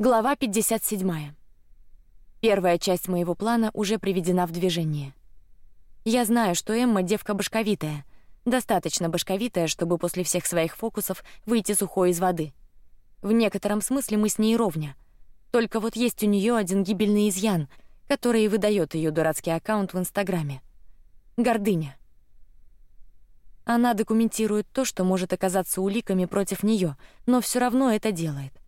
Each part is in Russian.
Глава 57. Первая часть моего плана уже приведена в движение. Я знаю, что Эмма девка башковитая, достаточно башковитая, чтобы после всех своих фокусов выйти сухой из воды. В некотором смысле мы с ней ровня. Только вот есть у нее один гибельный изъян, который выдает ее дурацкий аккаунт в Инстаграме. Гордыня. Она документирует то, что может оказаться уликами против нее, но все равно это делает.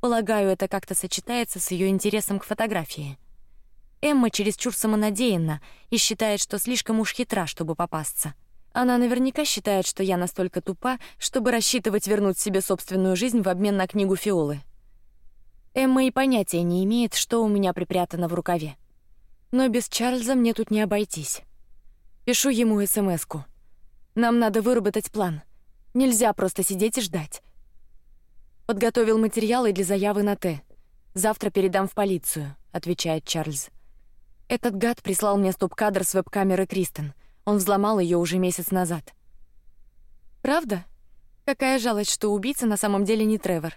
Полагаю, это как-то сочетается с ее интересом к фотографии. Эмма чересчур самонадеянна и считает, что слишком уж хитра, чтобы попасться. Она наверняка считает, что я настолько тупа, чтобы рассчитывать вернуть себе собственную жизнь в обмен на книгу Фиолы. Эмма и понятия не имеет, что у меня припрятано в рукаве. Но без Чарльза мне тут не обойтись. Пишу ему СМСку. Нам надо выработать план. Нельзя просто сидеть и ждать. Подготовил материалы для заявы на Т. Завтра передам в полицию, отвечает Чарльз. Этот гад прислал мне стоп-кадр с веб-камеры Кристен. Он взломал ее уже месяц назад. Правда? Какая жалость, что убийца на самом деле не Тревор.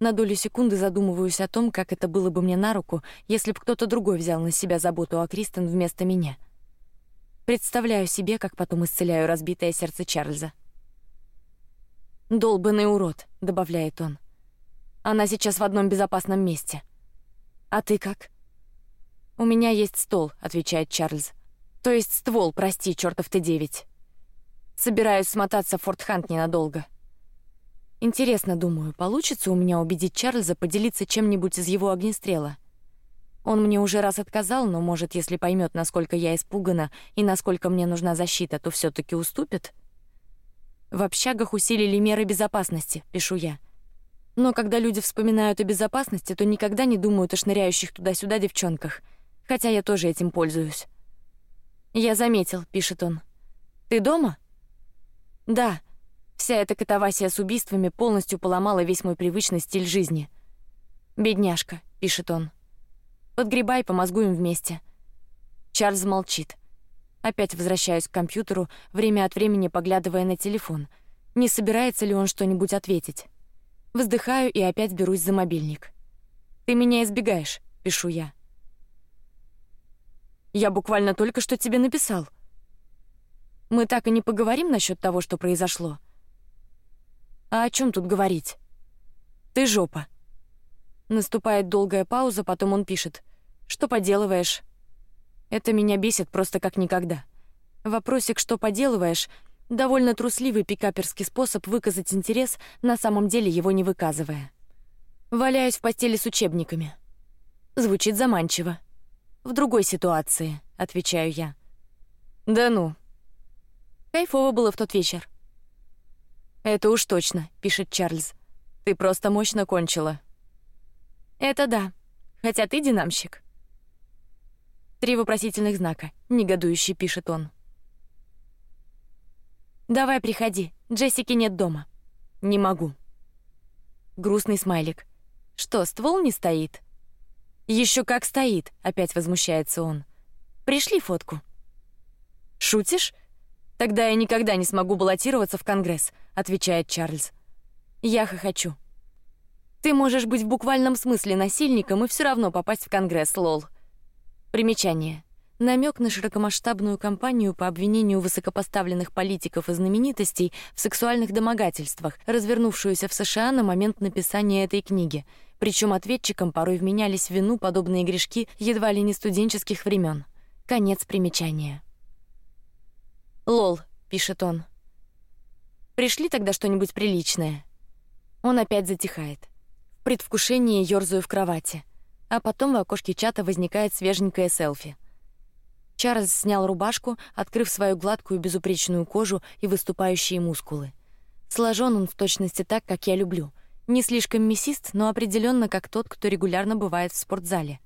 На долю секунды задумываюсь о том, как это было бы мне на руку, если бы кто-то другой взял на себя заботу о Кристен вместо меня. Представляю себе, как потом исцеляю разбитое сердце Чарльза. Долбанный урод, добавляет он. Она сейчас в одном безопасном месте. А ты как? У меня есть стол, отвечает Чарльз. То есть ствол, прости, чертов ты девять. Собираюсь смотаться в Форт Хант ненадолго. Интересно, думаю, получится у меня убедить Чарльза поделиться чем-нибудь из его огнестрела. Он мне уже раз отказал, но может, если поймет, насколько я испугана и насколько мне нужна защита, то все-таки уступит. В общагах усилили меры безопасности, пишу я. Но когда люди вспоминают о безопасности, то никогда не думают о шныряющих туда-сюда девчонках, хотя я тоже этим пользуюсь. Я заметил, пишет он. Ты дома? Да. Вся эта катавасия с убийствами полностью поломала весь мой привычный стиль жизни. Бедняжка, пишет он. Подгребай, помозгуем вместе. Чарльз молчит. Опять возвращаюсь к компьютеру, время от времени поглядывая на телефон. Не собирается ли он что-нибудь ответить? Вздыхаю и опять берусь за мобильник. Ты меня избегаешь, пишу я. Я буквально только что тебе написал. Мы так и не поговорим насчет того, что произошло. А о чем тут говорить? Ты жопа. Наступает долгая пауза, потом он пишет: "Что поделываешь? Это меня бесит просто как никогда. Вопросик, что поделываешь, довольно трусливый пикаперский способ выказать интерес, на самом деле его не выказывая. Валяюсь в постели с учебниками. Звучит заманчиво. В другой ситуации, отвечаю я. Да ну. Кайфово было в тот вечер. Это уж точно, пишет Чарльз. Ты просто мощно кончила. Это да, хотя ты динамщик. Три вопросительных знака. Негодующий пишет он. Давай приходи. Джессики нет дома. Не могу. Грустный смайлик. Что, ствол не стоит? Еще как стоит. Опять возмущается он. Пришли фотку. Шутишь? Тогда я никогда не смогу баллотироваться в Конгресс, отвечает Чарльз. Я хохочу. Ты можешь быть в буквальном смысле насильником и все равно попасть в Конгресс, лол. Примечание. Намек на широкомасштабную кампанию по обвинению высокопоставленных политиков и знаменитостей в сексуальных домогательствах, развернувшуюся в США на момент написания этой книги. Причем ответчикам порой вменялись в вину подобные грешки едва ли не студенческих времен. Конец примечания. Лол, пишет он. Пришли тогда что-нибудь приличное. Он опять затихает. В предвкушении ерзаю в кровати а потом в окошке чата возникает свеженькое селфи. Чарльз снял рубашку, открыв свою гладкую безупречную кожу и выступающие мускулы. Сложен он в точности так, как я люблю. Не слишком мясист, но определенно как тот, кто регулярно бывает в спортзале.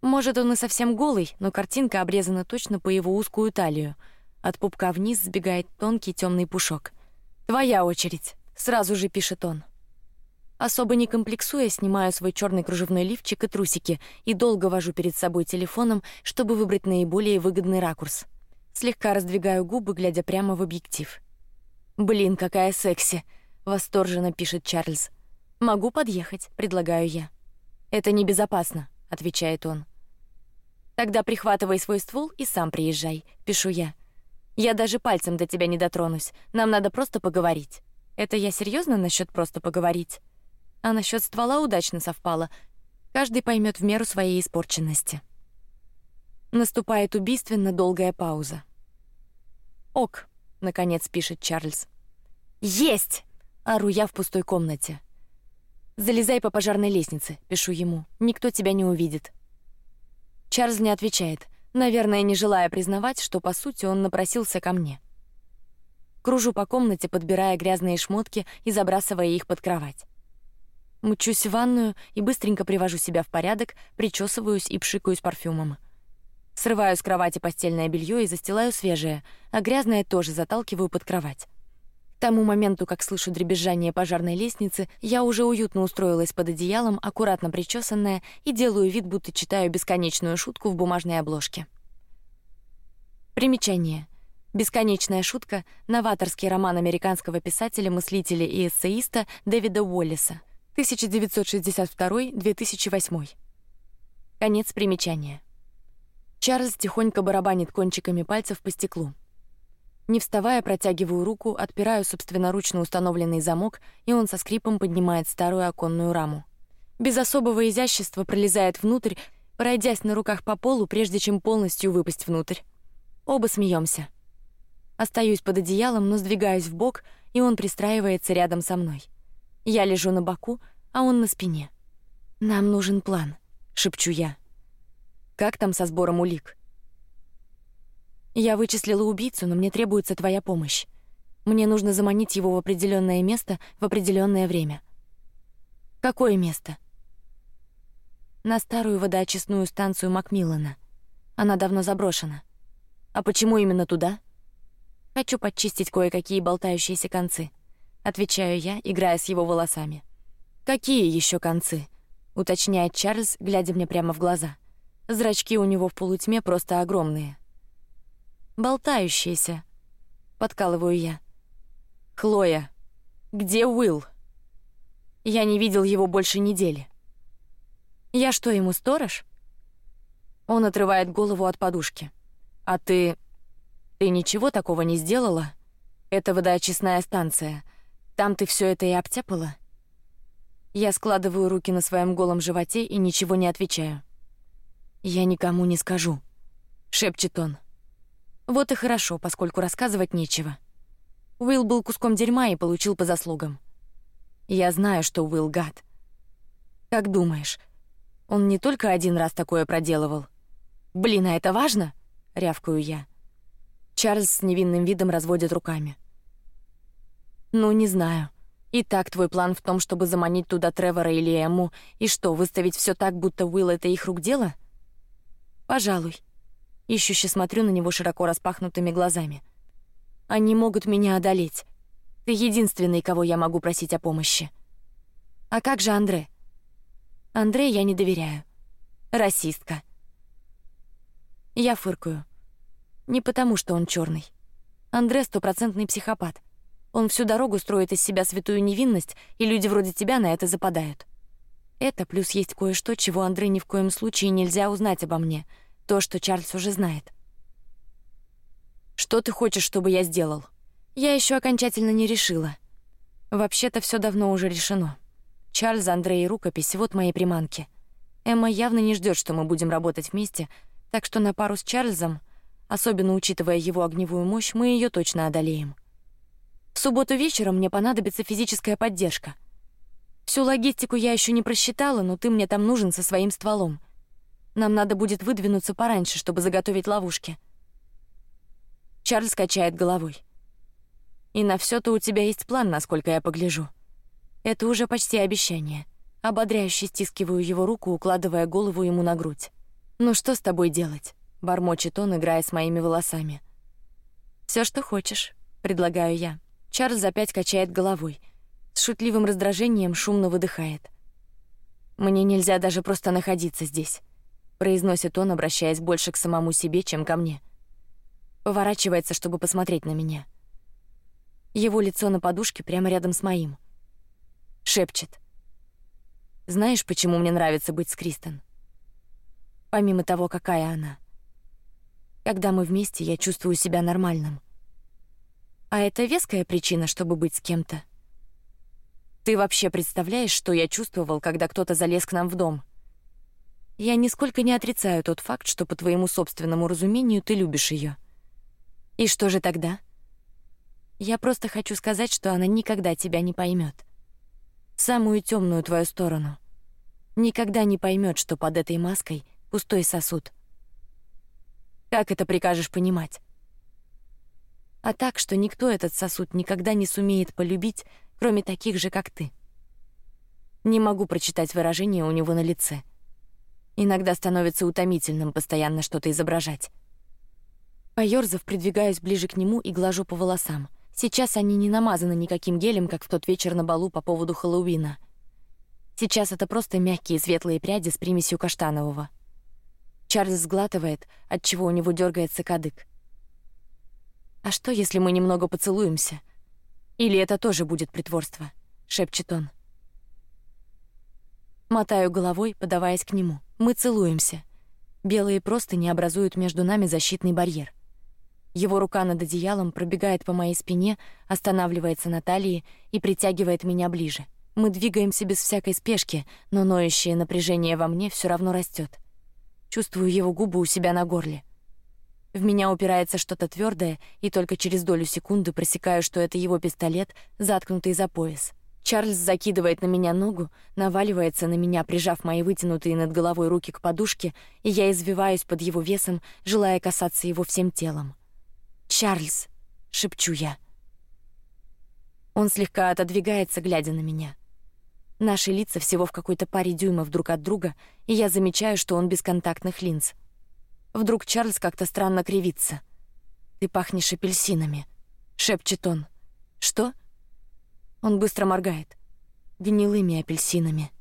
Может, он и совсем голый, но картинка обрезана точно по его узкую талию. От пупка вниз сбегает тонкий темный пушок. Твоя очередь. Сразу же пишет он. Особо не комплексуя, снимаю свой черный кружевной лифчик и трусики и долго вожу перед собой телефоном, чтобы выбрать наиболее выгодный ракурс. Слегка раздвигаю губы, глядя прямо в объектив. Блин, какая секси! Восторженно пишет Чарльз. Могу подъехать, предлагаю я. Это небезопасно, отвечает он. Тогда прихватывай свой ствол и сам приезжай, пишу я. Я даже пальцем до тебя не дотронусь. Нам надо просто поговорить. Это я серьезно насчет просто поговорить. А насчет ствола удачно совпало. Каждый поймет в меру своей испорченности. Наступает убийственно долгая пауза. Ок, наконец пишет Чарльз. Есть! Ору я в пустой комнате. Залезай по пожарной лестнице, пишу ему. Никто тебя не увидит. Чарльз не отвечает, наверное, не желая признавать, что по сути он напросился ко мне. Кружу по комнате, подбирая грязные шмотки и забрасывая их под кровать. Мчусь в ванную и быстренько привожу себя в порядок, причесываюсь и пшикаюсь парфюмом. Срываю с кровати постельное белье и застилаю свежее, а грязное тоже заталкиваю под кровать. К тому моменту, как слышу дребезжание пожарной лестницы, я уже уютно устроилась под одеялом, аккуратно причесанная, и делаю вид, будто читаю бесконечную шутку в бумажной обложке. Примечание: бесконечная шутка — новаторский роман американского писателя, мыслителя и эссеиста Дэвида Уоллеса, 1962-2008. Конец примечания. Чарльз тихонько барабанит кончиками пальцев по стеклу. Не вставая, протягиваю руку, отпираю собственноручно установленный замок, и он со скрипом поднимает старую оконную раму. Без особого изящества пролезает внутрь, пройдясь на руках по полу, прежде чем полностью выпасть внутрь. Оба смеемся. Остаюсь под одеялом, но сдвигаюсь в бок, и он пристраивается рядом со мной. Я лежу на боку, а он на спине. Нам нужен план, шепчу я. Как там со сбором улик? Я вычислила убийцу, но мне требуется твоя помощь. Мне нужно заманить его в определенное место в определенное время. Какое место? На старую водоочистную станцию Макмиллана. Она давно заброшена. А почему именно туда? Хочу подчистить кое-какие болтающиеся концы. Отвечаю я, играя с его волосами. Какие еще концы? Уточняет Чарльз, глядя мне прямо в глаза. Зрачки у него в полутьме просто огромные болтающиеся. Подкалываю я. Хлоя, где Уилл? Я не видел его больше недели. Я что ему сторож? Он отрывает голову от подушки. А ты, ты ничего такого не сделала? Это водоочистная станция. Там ты все это и обтяпала? Я складываю руки на своем голом животе и ничего не отвечаю. Я никому не скажу, шепчет он. Вот и хорошо, поскольку рассказывать нечего. Уилл был куском дерьма и получил по заслугам. Я знаю, что Уилл гад. Как думаешь, он не только один раз такое проделывал? Блин, а это важно? Рявкаю я. Чарльз с невинным видом разводит руками. Ну не знаю. И так твой план в том, чтобы заманить туда Тревора или Эму, и что выставить все так, будто Уилл это их рук дело? Пожалуй. Ищуще смотрю на него широко распахнутыми глазами. Они могут меня одолеть. Ты единственный, кого я могу просить о помощи. А как же Андре? Андре я не доверяю. Расистка. Я фыркаю. Не потому, что он черный. Андре стопроцентный психопат. Он всю дорогу строит из себя святую невинность, и люди вроде тебя на это западают. Это плюс есть кое-что, чего Андре ни в коем случае нельзя узнать обо мне — то, что Чарльз уже знает. Что ты хочешь, чтобы я сделал? Я еще окончательно не решила. Вообще-то все давно уже решено. Чарльз, Андрей и рукопись — вот мои приманки. Эмма явно не ждет, что мы будем работать вместе, так что на пару с Чарльзом, особенно учитывая его огневую мощь, мы ее точно одолеем. В субботу вечером мне понадобится физическая поддержка. Всю логистику я еще не просчитала, но ты мне там нужен со своим стволом. Нам надо будет выдвинуться пораньше, чтобы заготовить ловушки. Чарльз качает головой. И на все то у тебя есть план, насколько я погляжу. Это уже почти обещание. Ободряюще стискиваю его руку, укладывая голову ему на грудь. Ну что с тобой делать? Бормочет он, играя с моими волосами. Все, что хочешь, предлагаю я. Чарльз опять качает головой, с шутливым раздражением шумно выдыхает. Мне нельзя даже просто находиться здесь произносит он, обращаясь больше к самому себе, чем ко мне. Поворачивается, чтобы посмотреть на меня. Его лицо на подушке прямо рядом с моим. Шепчет: Знаешь, почему мне нравится быть с Кристен? Помимо того, какая она. Когда мы вместе, я чувствую себя нормальным. А это веская причина, чтобы быть с кем-то. Ты вообще представляешь, что я чувствовал, когда кто-то залез к нам в дом? Я нисколько не отрицаю тот факт, что по твоему собственному разумению ты любишь ее. И что же тогда? Я просто хочу сказать, что она никогда тебя не поймет. Самую темную твою сторону. Никогда не поймет, что под этой маской пустой сосуд. Как это прикажешь понимать? А так, что никто этот сосуд никогда не сумеет полюбить, кроме таких же, как ты. Не могу прочитать выражение у него на лице. Иногда становится утомительным постоянно что-то изображать. Поёрзав, придвигаюсь ближе к нему и глажу по волосам. Сейчас они не намазаны никаким гелем, как в тот вечер на балу по поводу Хэллоуина. Сейчас это просто мягкие светлые пряди с примесью каштанового. Чарльз сглатывает, от чего у него дергается кадык. А что, если мы немного поцелуемся? Или это тоже будет притворство? Шепчет он. Мотаю головой, подаваясь к нему. Мы целуемся. Белые просто не образуют между нами защитный барьер. Его рука над одеялом пробегает по моей спине, останавливается на талии и притягивает меня ближе. Мы двигаемся без всякой спешки, но ноющее напряжение во мне все равно растет. Чувствую его губы у себя на горле. В меня упирается что-то твердое, и только через долю секунды просекаю, что это его пистолет, заткнутый за пояс. Чарльз закидывает на меня ногу, наваливается на меня, прижав мои вытянутые над головой руки к подушке, и я извиваюсь под его весом, желая касаться его всем телом. Чарльз, шепчу я. Он слегка отодвигается, глядя на меня. Наши лица всего в какой-то паре дюймов друг от друга, и я замечаю, что он без контактных линз. Вдруг Чарльз как-то странно кривится. Ты пахнешь апельсинами, шепчет он. Что? Он быстро моргает. Гнилыми апельсинами.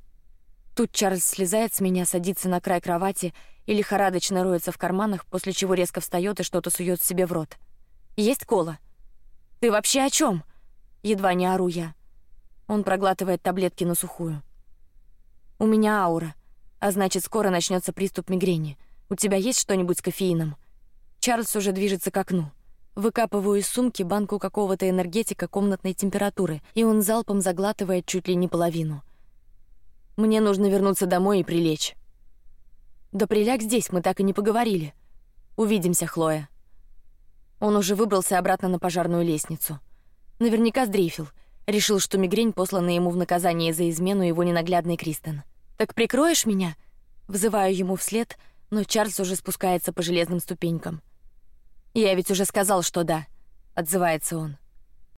Тут Чарльз слезает с меня, садится на край кровати и лихорадочно роется в карманах, после чего резко встает и что-то сует себе в рот. Есть кола? Ты вообще о чем? Едва не ору я. Он проглатывает таблетки на сухую. У меня аура, а значит скоро начнется приступ мигрени. У тебя есть что-нибудь с кофеином? Чарльз уже движется к окну. Выкапываю из сумки банку какого-то энергетика комнатной температуры, и он залпом заглатывает чуть ли не половину. Мне нужно вернуться домой и прилечь. Да приляг здесь, мы так и не поговорили. Увидимся, Хлоя. Он уже выбрался обратно на пожарную лестницу. Наверняка сдрейфил. Решил, что мигрень послана ему в наказание за измену его ненаглядной Кристен. Так прикроешь меня? Взываю ему вслед, но Чарльз уже спускается по железным ступенькам. Я ведь уже сказал, что да, отзывается он.